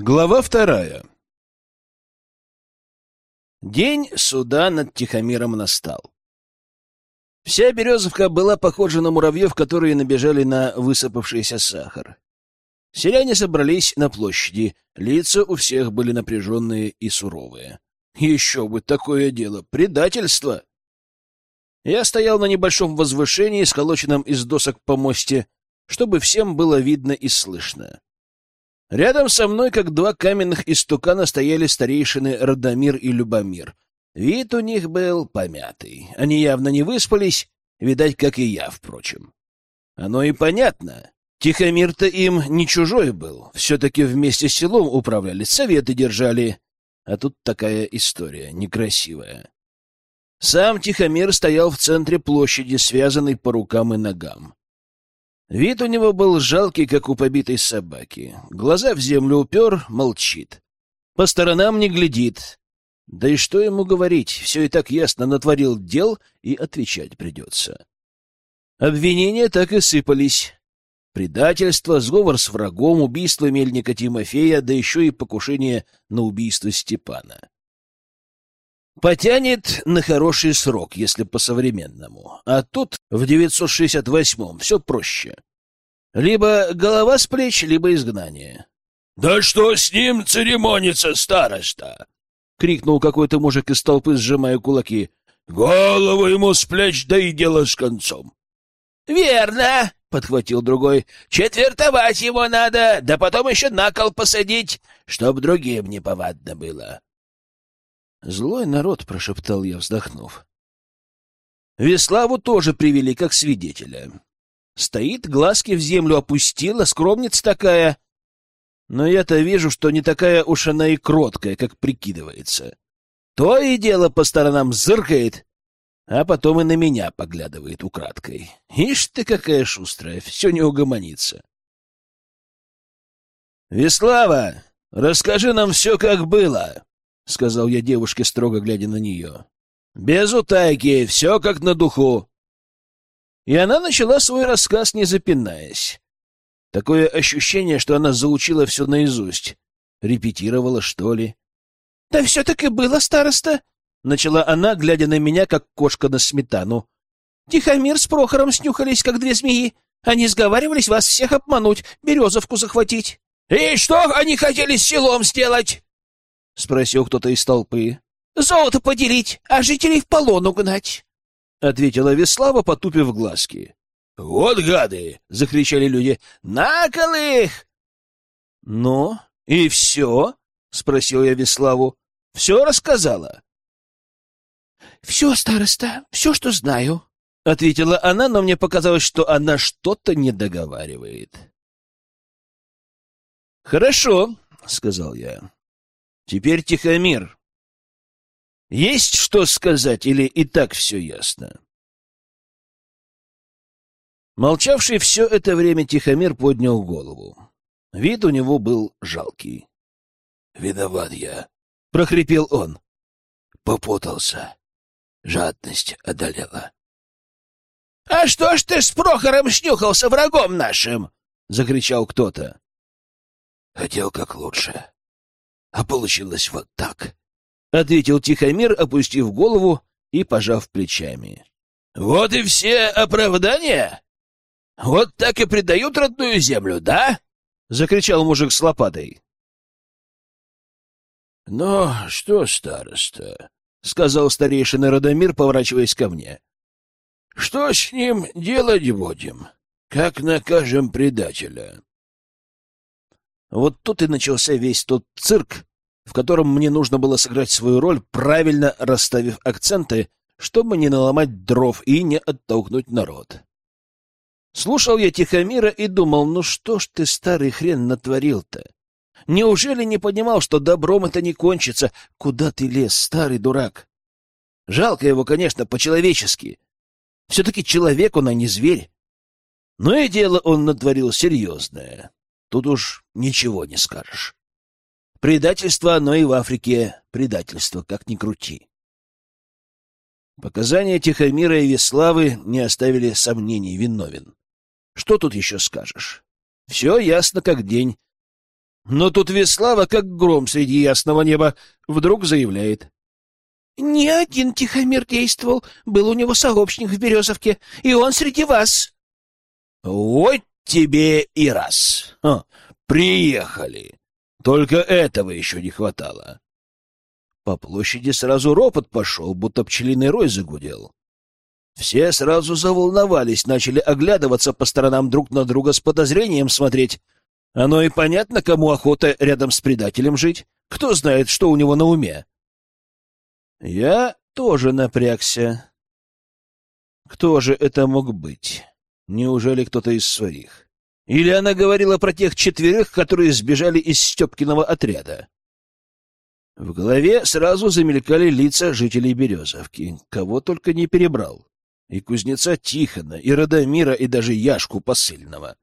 Глава вторая. День суда над Тихомиром настал. Вся Березовка была похожа на муравьев, которые набежали на высыпавшийся сахар. Селяне собрались на площади, лица у всех были напряженные и суровые. Еще бы такое дело! Предательство! Я стоял на небольшом возвышении, сколоченном из досок помосте, чтобы всем было видно и слышно. Рядом со мной, как два каменных истукана, стояли старейшины Радомир и Любомир. Вид у них был помятый. Они явно не выспались, видать, как и я, впрочем. Оно и понятно. Тихомир-то им не чужой был. Все-таки вместе с селом управляли, советы держали. А тут такая история, некрасивая. Сам Тихомир стоял в центре площади, связанный по рукам и ногам. Вид у него был жалкий, как у побитой собаки. Глаза в землю упер, молчит. По сторонам не глядит. Да и что ему говорить, все и так ясно натворил дел, и отвечать придется. Обвинения так и сыпались. Предательство, сговор с врагом, убийство мельника Тимофея, да еще и покушение на убийство Степана. Потянет на хороший срок, если по-современному. А тут, в 968-м, все проще. Либо голова с плеч, либо изгнание. — Да что с ним церемонится, староста? — крикнул какой-то мужик из толпы, сжимая кулаки. — Голову ему с плеч, да и дело с концом. — Верно, — подхватил другой. — Четвертовать его надо, да потом еще на кол посадить, чтоб другим не повадно было. Злой народ, прошептал я, вздохнув. Веславу тоже привели как свидетеля. Стоит, глазки в землю опустила, скромница такая. Но я-то вижу, что не такая уж она и кроткая, как прикидывается. То и дело по сторонам зыркает, а потом и на меня поглядывает украдкой. Ишь ты какая шустрая, все не угомонится. Веслава, расскажи нам все, как было. — сказал я девушке, строго глядя на нее. — Без утайки, все как на духу. И она начала свой рассказ, не запинаясь. Такое ощущение, что она заучила все наизусть. Репетировала, что ли? — Да все так и было, староста, — начала она, глядя на меня, как кошка на сметану. — Тихомир с Прохором снюхались, как две змеи. Они сговаривались вас всех обмануть, березовку захватить. — И что они хотели с селом сделать? — спросил кто-то из толпы. — Золото поделить, а жителей в полон угнать, — ответила Веслава, потупив глазки. — Вот гады! — закричали люди. — На кол их! — Ну, и все? — спросил я Веславу. — Все рассказала? — Все, староста, все, что знаю, — ответила она, но мне показалось, что она что-то не договаривает. Хорошо, — сказал я. Теперь Тихомир. Есть что сказать или и так все ясно? Молчавший все это время Тихомир поднял голову. Вид у него был жалкий. — Виноват я, — прохрипел он. — Попутался. Жадность одолела. — А что ж ты с Прохором снюхался врагом нашим? — закричал кто-то. — Хотел как лучше а получилось вот так, — ответил Тихомир, опустив голову и пожав плечами. — Вот и все оправдания? Вот так и предают родную землю, да? — закричал мужик с лопатой. — Ну, что, староста, — сказал старейшина Радомир, поворачиваясь ко мне. — Что с ним делать будем? Как накажем предателя? Вот тут и начался весь тот цирк, в котором мне нужно было сыграть свою роль, правильно расставив акценты, чтобы не наломать дров и не оттолкнуть народ. Слушал я Тихомира и думал, ну что ж ты, старый хрен, натворил-то? Неужели не понимал, что добром это не кончится? Куда ты лез, старый дурак? Жалко его, конечно, по-человечески. Все-таки человек он, а не зверь. Но и дело он натворил серьезное. Тут уж ничего не скажешь. Предательство оно и в Африке предательство, как ни крути. Показания Тихомира и Веславы не оставили сомнений, виновен. Что тут еще скажешь? Все ясно как день. Но тут Веслава, как гром среди ясного неба, вдруг заявляет. «Не один Тихомир действовал, был у него сообщник в Березовке, и он среди вас». «Вот тебе и раз. Ха, приехали. Только этого еще не хватало». По площади сразу ропот пошел, будто пчелиный рой загудел. Все сразу заволновались, начали оглядываться по сторонам друг на друга с подозрением смотреть. Оно и понятно, кому охота рядом с предателем жить. Кто знает, что у него на уме. Я тоже напрягся. Кто же это мог быть? Неужели кто-то из своих? Или она говорила про тех четверых, которые сбежали из Степкиного отряда? В голове сразу замелькали лица жителей Березовки. Кого только не перебрал. И кузнеца Тихона, и Радомира, и даже Яшку Посыльного.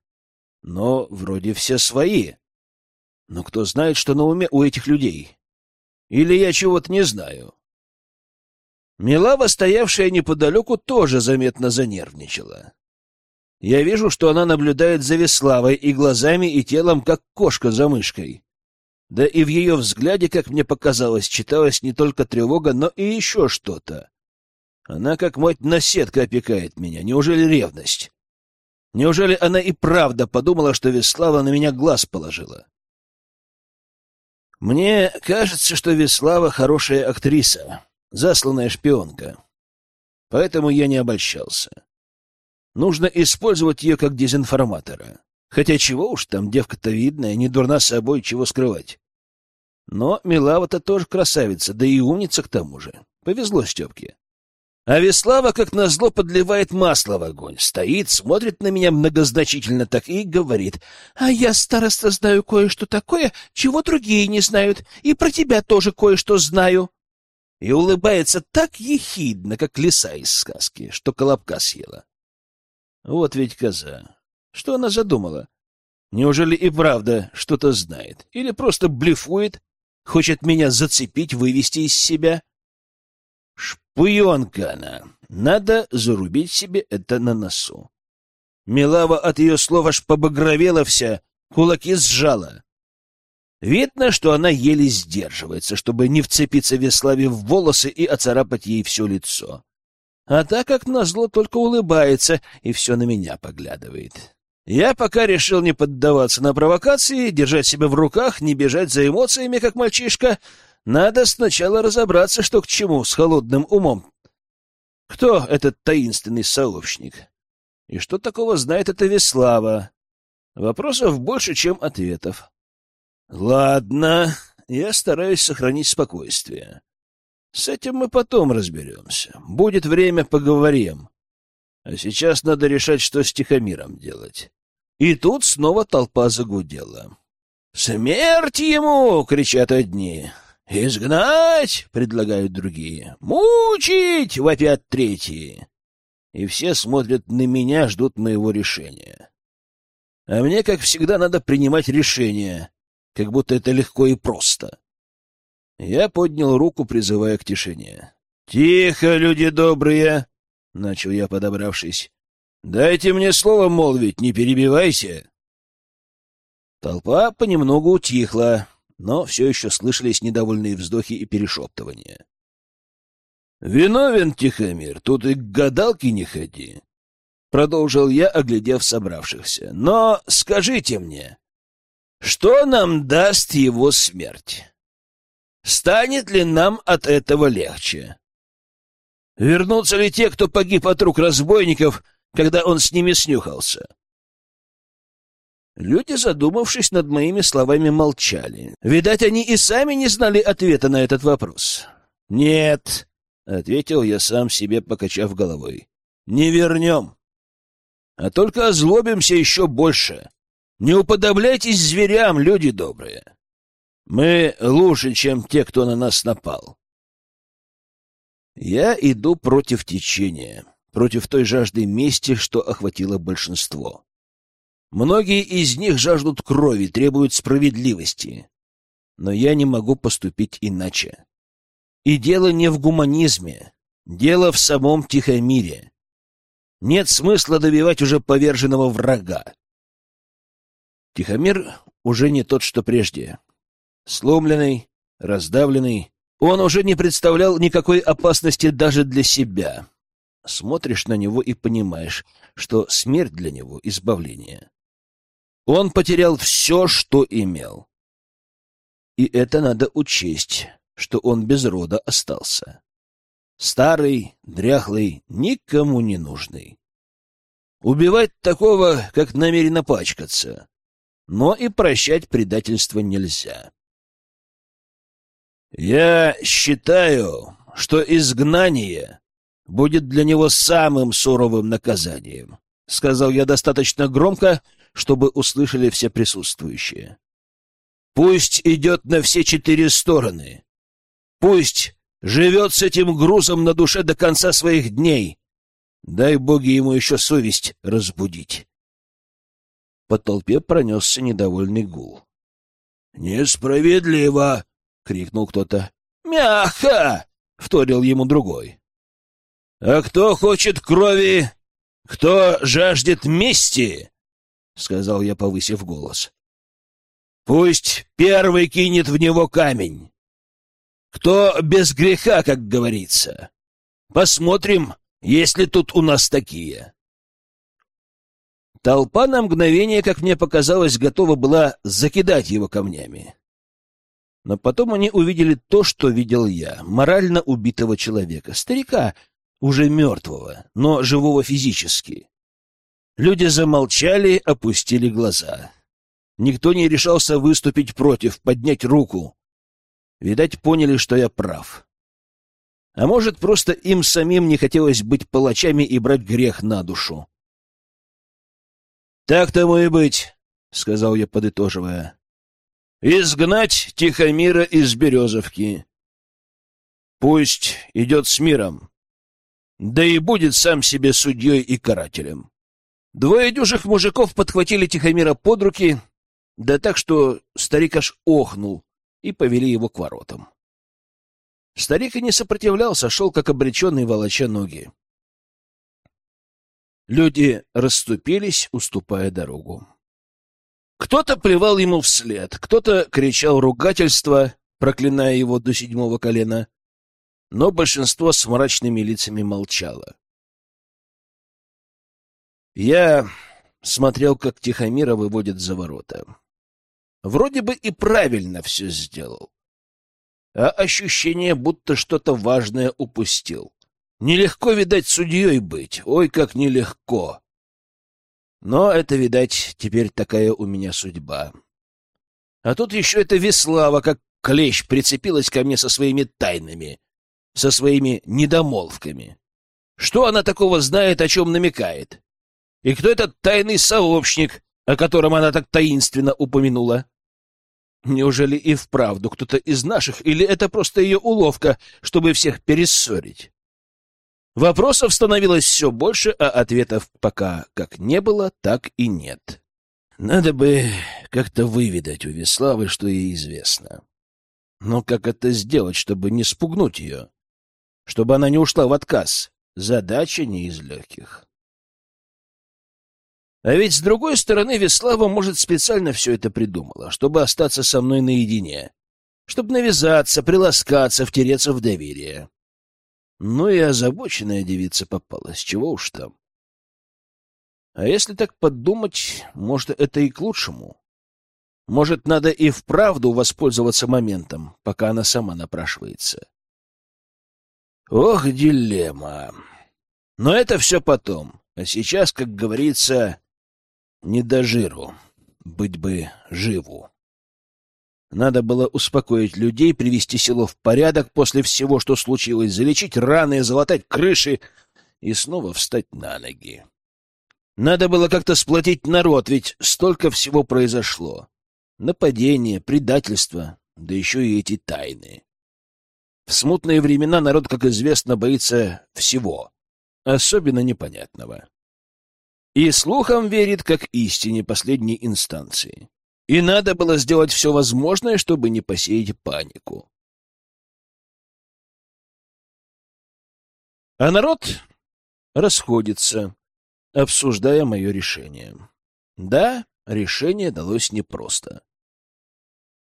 Но вроде все свои. Но кто знает, что на уме у этих людей? Или я чего-то не знаю? Милава, стоявшая неподалеку, тоже заметно занервничала. Я вижу, что она наблюдает за Веславой и глазами, и телом, как кошка за мышкой. Да и в ее взгляде, как мне показалось, читалась не только тревога, но и еще что-то. Она, как мать, наседка опекает меня. Неужели ревность? Неужели она и правда подумала, что Веслава на меня глаз положила? Мне кажется, что Веслава хорошая актриса, засланная шпионка. Поэтому я не обольщался. Нужно использовать ее как дезинформатора. Хотя чего уж там, девка-то видная, не дурна собой, чего скрывать. Но Милава-то тоже красавица, да и умница к тому же. Повезло Степке. А Веслава, как назло, подливает масло в огонь. Стоит, смотрит на меня многозначительно так и говорит. «А я, староста, знаю кое-что такое, чего другие не знают, и про тебя тоже кое-что знаю». И улыбается так ехидно, как лиса из сказки, что колобка съела. Вот ведь коза. Что она задумала? Неужели и правда что-то знает? Или просто блефует, хочет меня зацепить, вывести из себя?» Шпионка она. Надо зарубить себе это на носу. Милава от ее слов аж побагровела вся, кулаки сжала. Видно, что она еле сдерживается, чтобы не вцепиться Веславе в волосы и оцарапать ей все лицо. А так, как назло, только улыбается и все на меня поглядывает. Я пока решил не поддаваться на провокации, держать себя в руках, не бежать за эмоциями, как мальчишка, надо сначала разобраться, что к чему, с холодным умом. Кто этот таинственный сообщник? И что такого знает эта Веслава? Вопросов больше, чем ответов. Ладно, я стараюсь сохранить спокойствие. С этим мы потом разберемся. Будет время, поговорим. А сейчас надо решать, что с Тихомиром делать. И тут снова толпа загудела. «Смерть ему!» — кричат одни. «Изгнать!» — предлагают другие. «Мучить!» — вопят третьи. И все смотрят на меня, ждут моего решения. А мне, как всегда, надо принимать решение, как будто это легко и просто. Я поднял руку, призывая к тишине. «Тихо, люди добрые!» — начал я, подобравшись. «Дайте мне слово молвить, не перебивайся!» Толпа понемногу утихла, но все еще слышались недовольные вздохи и перешептывания. «Виновен, Тихомир, тут и к гадалке не ходи», — продолжил я, оглядев собравшихся. «Но скажите мне, что нам даст его смерть? Станет ли нам от этого легче? Вернутся ли те, кто погиб от рук разбойников, когда он с ними снюхался?» Люди, задумавшись над моими словами, молчали. Видать, они и сами не знали ответа на этот вопрос. «Нет», — ответил я сам себе, покачав головой, — «не вернем, а только озлобимся еще больше. Не уподобляйтесь зверям, люди добрые. Мы лучше, чем те, кто на нас напал». Я иду против течения, против той жажды мести, что охватило большинство. Многие из них жаждут крови, требуют справедливости. Но я не могу поступить иначе. И дело не в гуманизме, дело в самом Тихомире. Нет смысла добивать уже поверженного врага. Тихомир уже не тот, что прежде. Сломленный, раздавленный, он уже не представлял никакой опасности даже для себя. Смотришь на него и понимаешь, что смерть для него — избавление. Он потерял все, что имел. И это надо учесть, что он без рода остался. Старый, дряхлый, никому не нужный. Убивать такого, как намеренно пачкаться. Но и прощать предательство нельзя. Я считаю, что изгнание будет для него самым суровым наказанием, — сказал я достаточно громко, чтобы услышали все присутствующие. Пусть идет на все четыре стороны. Пусть живет с этим грузом на душе до конца своих дней. Дай боги ему еще совесть разбудить. По толпе пронесся недовольный гул. — Несправедливо! — крикнул кто-то. — Мягко! — вторил ему другой. — А кто хочет крови? Кто жаждет мести? — сказал я, повысив голос. Пусть первый кинет в него камень. Кто без греха, как говорится. Посмотрим, есть ли тут у нас такие. Толпа на мгновение, как мне показалось, готова была закидать его камнями. Но потом они увидели то, что видел я, морально убитого человека, старика, уже мертвого, но живого физически. Люди замолчали, опустили глаза. Никто не решался выступить против, поднять руку. Видать, поняли, что я прав. А может, просто им самим не хотелось быть палачами и брать грех на душу. «Так тому и быть», — сказал я, подытоживая. «Изгнать Тихомира из Березовки. Пусть идет с миром, да и будет сам себе судьей и карателем». Двое дюжих мужиков подхватили Тихомира под руки — да так, что старик аж охнул, и повели его к воротам. Старик и не сопротивлялся, шел как обреченный волоча ноги. Люди расступились, уступая дорогу. Кто-то плевал ему вслед, кто-то кричал ругательства, проклиная его до седьмого колена, но большинство с мрачными лицами молчало. Я смотрел, как Тихомира выводят за ворота. Вроде бы и правильно все сделал. А ощущение, будто что-то важное упустил. Нелегко, видать, судьей быть. Ой, как нелегко. Но это, видать, теперь такая у меня судьба. А тут еще эта Веслава, как клещ, прицепилась ко мне со своими тайнами, со своими недомолвками. Что она такого знает, о чем намекает? И кто этот тайный сообщник, о котором она так таинственно упомянула? Неужели и вправду кто-то из наших, или это просто ее уловка, чтобы всех перессорить? Вопросов становилось все больше, а ответов пока как не было, так и нет. Надо бы как-то выведать у Веславы, что ей известно. Но как это сделать, чтобы не спугнуть ее? Чтобы она не ушла в отказ? Задача не из легких. А ведь, с другой стороны, Веслава, может, специально все это придумала, чтобы остаться со мной наедине, чтобы навязаться, приласкаться, втереться в доверие. Ну и озабоченная девица попалась, чего уж там. А если так подумать, может, это и к лучшему. Может, надо и вправду воспользоваться моментом, пока она сама напрашивается. Ох, дилемма. Но это все потом. А сейчас, как говорится, не до жиру. Быть бы живу. Надо было успокоить людей, привести село в порядок после всего, что случилось, залечить раны, залатать крыши и снова встать на ноги. Надо было как-то сплотить народ, ведь столько всего произошло. Нападение, предательство, да еще и эти тайны. В смутные времена народ, как известно, боится всего, особенно непонятного и слухам верит как истине последней инстанции. И надо было сделать все возможное, чтобы не посеять панику. А народ расходится, обсуждая мое решение. Да, решение далось непросто.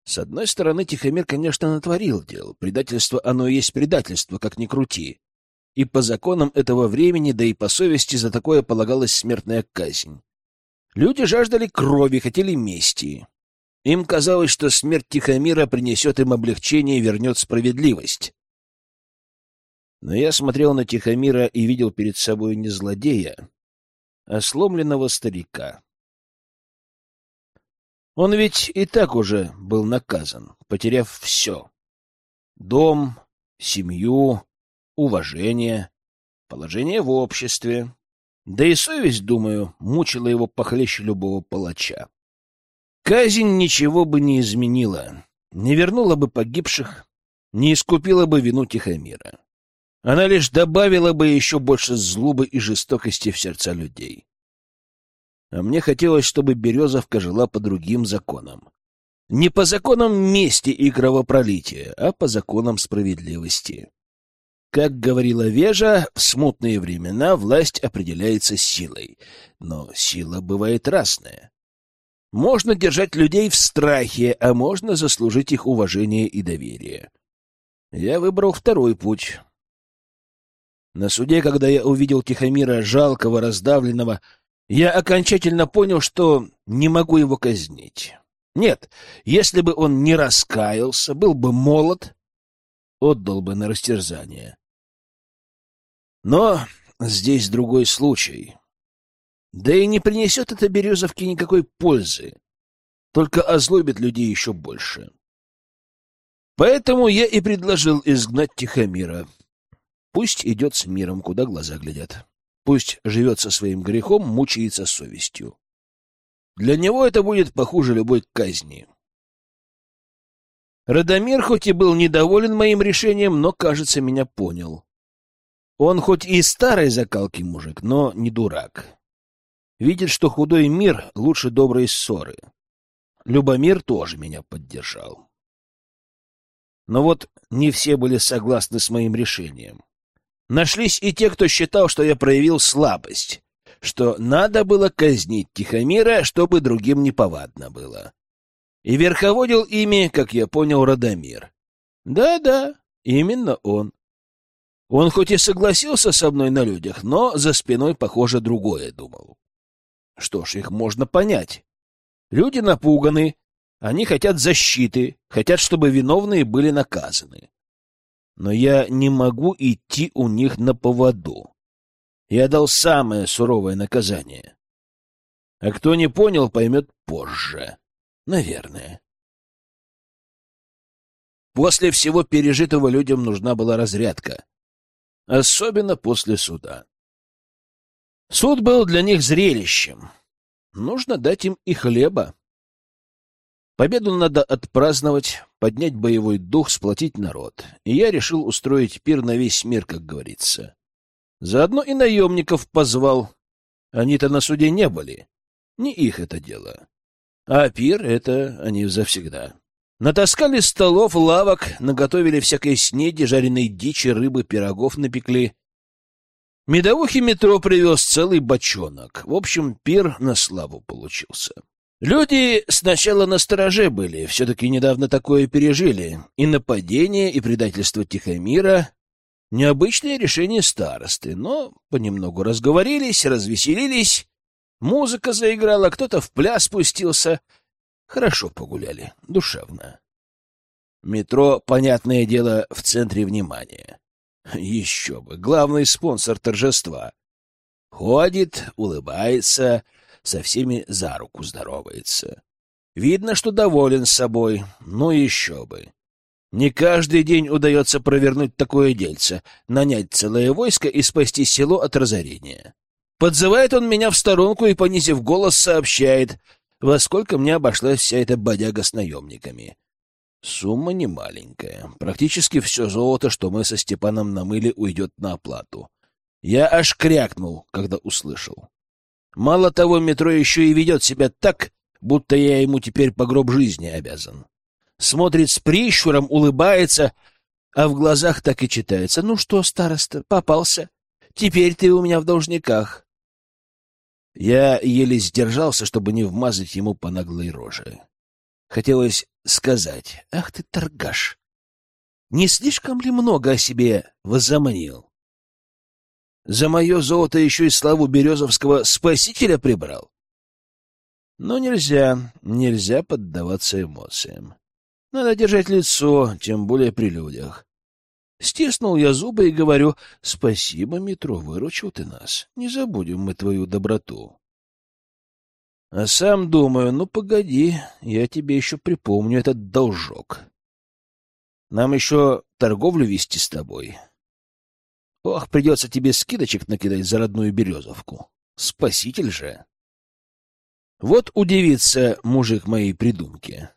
С одной стороны, Тихомир, конечно, натворил дел. Предательство, оно и есть предательство, как ни крути. И по законам этого времени, да и по совести за такое полагалась смертная казнь. Люди жаждали крови, хотели мести. Им казалось, что смерть Тихомира принесет им облегчение и вернет справедливость. Но я смотрел на Тихомира и видел перед собой не злодея, а сломленного старика. Он ведь и так уже был наказан, потеряв все. Дом, семью, уважение, положение в обществе. Да и совесть, думаю, мучила его похлеще любого палача. Казнь ничего бы не изменила, не вернула бы погибших, не искупила бы вину Тихомира. Она лишь добавила бы еще больше злобы и жестокости в сердца людей. А мне хотелось, чтобы Березовка жила по другим законам. Не по законам мести и кровопролития, а по законам справедливости. Как говорила Вежа, в смутные времена власть определяется силой. Но сила бывает разная. Можно держать людей в страхе, а можно заслужить их уважение и доверие. Я выбрал второй путь. На суде, когда я увидел Тихомира жалкого, раздавленного, я окончательно понял, что не могу его казнить. Нет, если бы он не раскаялся, был бы молод, отдал бы на растерзание. Но здесь другой случай. Да и не принесет это Березовке никакой пользы, только озлобит людей еще больше. Поэтому я и предложил изгнать Тихомира. Пусть идет с миром, куда глаза глядят. Пусть живет со своим грехом, мучается совестью. Для него это будет похуже любой казни. Радомир хоть и был недоволен моим решением, но, кажется, меня понял. Он хоть и старой закалки мужик, но не дурак. Видит, что худой мир лучше доброй ссоры. Любомир тоже меня поддержал. Но вот не все были согласны с моим решением. Нашлись и те, кто считал, что я проявил слабость, что надо было казнить Тихомира, чтобы другим неповадно было. И верховодил ими, как я понял, Радомир. Да-да, именно он. Он хоть и согласился со мной на людях, но за спиной, похоже, другое думал. Что ж, их можно понять. Люди напуганы, они хотят защиты, хотят, чтобы виновные были наказаны но я не могу идти у них на поводу. Я дал самое суровое наказание. А кто не понял, поймет позже. Наверное. После всего пережитого людям нужна была разрядка. Особенно после суда. Суд был для них зрелищем. Нужно дать им и хлеба. Победу надо отпраздновать, поднять боевой дух, сплотить народ. И я решил устроить пир на весь мир, как говорится. Заодно и наемников позвал. Они-то на суде не были. Не их это дело. А пир — это они завсегда. Натаскали столов, лавок, наготовили всякой снеди, жареной дичи, рыбы, пирогов напекли. Медовухи метро привез целый бочонок. В общем, пир на славу получился. Люди сначала на стороже были, все-таки недавно такое пережили. И нападение, и предательство Тихомира — необычное решение старосты, но понемногу разговорились, развеселились. Музыка заиграла, кто-то в пляс спустился. Хорошо погуляли, душевно. Метро, понятное дело, в центре внимания. Еще бы, главный спонсор торжества. Ходит, улыбается — со всеми за руку здоровается. Видно, что доволен собой, ну еще бы. Не каждый день удается провернуть такое дельце, нанять целое войско и спасти село от разорения. Подзывает он меня в сторонку и, понизив голос, сообщает, во сколько мне обошлась вся эта бодяга с наемниками. Сумма немаленькая. Практически все золото, что мы со Степаном намыли, уйдет на оплату. Я аж крякнул, когда услышал. Мало того, метро еще и ведет себя так, будто я ему теперь по гроб жизни обязан. Смотрит с прищуром, улыбается, а в глазах так и читается. «Ну что, староста, попался? Теперь ты у меня в должниках». Я еле сдержался, чтобы не вмазать ему по наглой роже. Хотелось сказать. Ах ты, торгаш! Не слишком ли много о себе возомнил? За мое золото еще и славу Березовского спасителя прибрал? Но нельзя, нельзя поддаваться эмоциям. Надо держать лицо, тем более при людях. Стиснул я зубы и говорю, спасибо, метро, выручил ты нас. Не забудем мы твою доброту. А сам думаю, ну погоди, я тебе еще припомню этот должок. Нам еще торговлю вести с тобой. Ох, придется тебе скидочек накидать за родную березовку. Спаситель же. Вот удивится мужик моей придумки.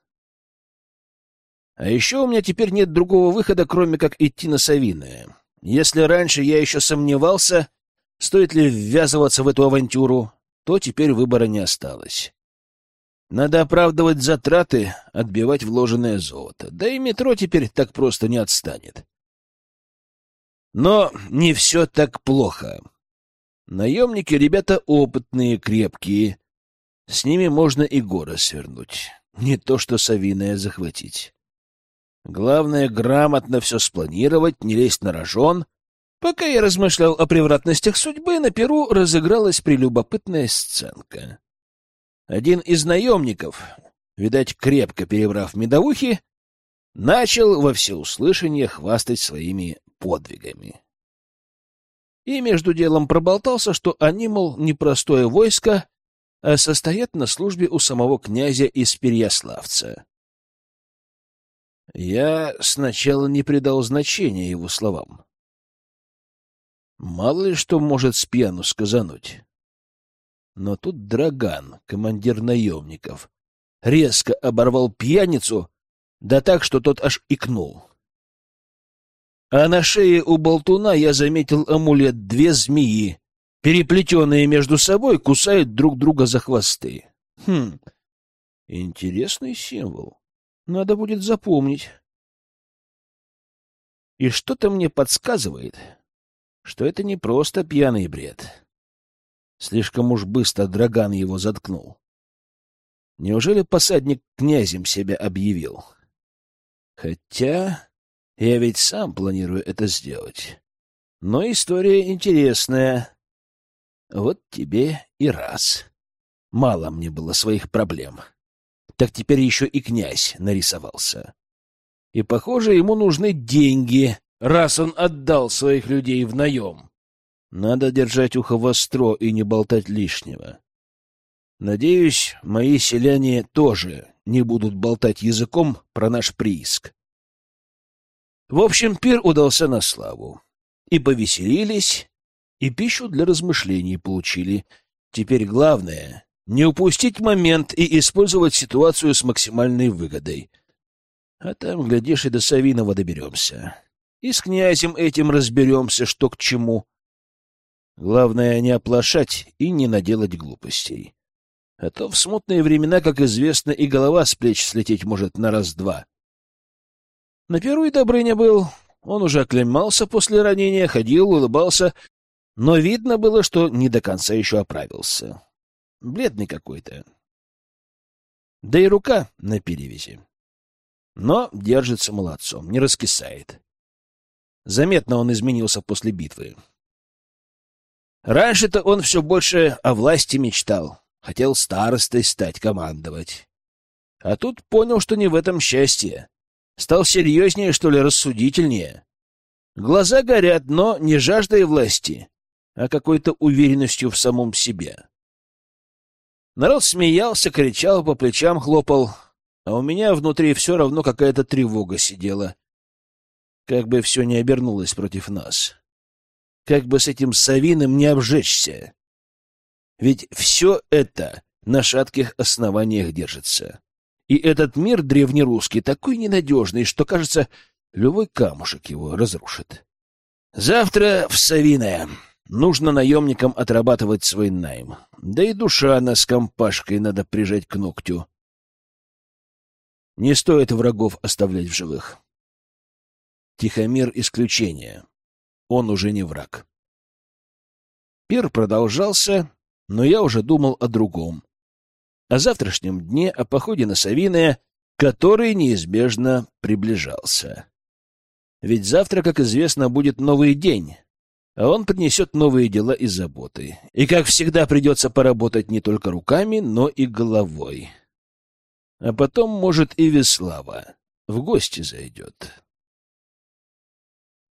А еще у меня теперь нет другого выхода, кроме как идти на Савиное. Если раньше я еще сомневался, стоит ли ввязываться в эту авантюру, то теперь выбора не осталось. Надо оправдывать затраты, отбивать вложенное золото. Да и метро теперь так просто не отстанет. Но не все так плохо. Наемники — ребята опытные, крепкие. С ними можно и горы свернуть. Не то что Савиное захватить. Главное — грамотно все спланировать, не лезть на рожон. Пока я размышлял о превратностях судьбы, на Перу разыгралась прелюбопытная сценка. Один из наемников, видать, крепко перебрав медовухи, начал во всеуслышание хвастать своими подвигами. И между делом проболтался, что они, мол, непростое войско, а состоят на службе у самого князя из Переяславца. Я сначала не придал значения его словам. Мало ли что может с пьяну сказануть. Но тут Драган, командир наемников, резко оборвал пьяницу, да так, что тот аж икнул. А на шее у болтуна я заметил амулет две змеи, переплетенные между собой, кусают друг друга за хвосты. Хм, интересный символ. Надо будет запомнить. И что-то мне подсказывает, что это не просто пьяный бред. Слишком уж быстро Драган его заткнул. Неужели посадник князем себя объявил? Хотя я ведь сам планирую это сделать. Но история интересная. Вот тебе и раз. Мало мне было своих проблем. — так теперь еще и князь нарисовался. И, похоже, ему нужны деньги, раз он отдал своих людей в наем. Надо держать ухо востро и не болтать лишнего. Надеюсь, мои селяне тоже не будут болтать языком про наш прииск. В общем, пир удался на славу. И повеселились, и пищу для размышлений получили. Теперь главное не упустить момент и использовать ситуацию с максимальной выгодой. А там, глядишь, и до Савинова доберемся. И с князем этим разберемся, что к чему. Главное, не оплошать и не наделать глупостей. А то в смутные времена, как известно, и голова с плеч слететь может на раз-два. На первый Добрыня был. Он уже оклемался после ранения, ходил, улыбался, но видно было, что не до конца еще оправился. Бледный какой-то. Да и рука на перевязи. Но держится молодцом, не раскисает. Заметно он изменился после битвы. Раньше-то он все больше о власти мечтал. Хотел старостой стать, командовать. А тут понял, что не в этом счастье. Стал серьезнее, что ли, рассудительнее. Глаза горят, но не жаждой власти, а какой-то уверенностью в самом себе. Народ смеялся, кричал, по плечам хлопал, а у меня внутри все равно какая-то тревога сидела. Как бы все не обернулось против нас. Как бы с этим Савиным не обжечься. Ведь все это на шатких основаниях держится. И этот мир древнерусский такой ненадежный, что, кажется, любой камушек его разрушит. Завтра в Савиное. Нужно наемникам отрабатывать свой найм. Да и душа она с компашкой надо прижать к ногтю. Не стоит врагов оставлять в живых. Тихомир — исключение. Он уже не враг. Пир продолжался, но я уже думал о другом. О завтрашнем дне, о походе на Савиное который неизбежно приближался. Ведь завтра, как известно, будет новый день, а он принесет новые дела и заботы. И, как всегда, придется поработать не только руками, но и головой. А потом, может, и Веслава в гости зайдет.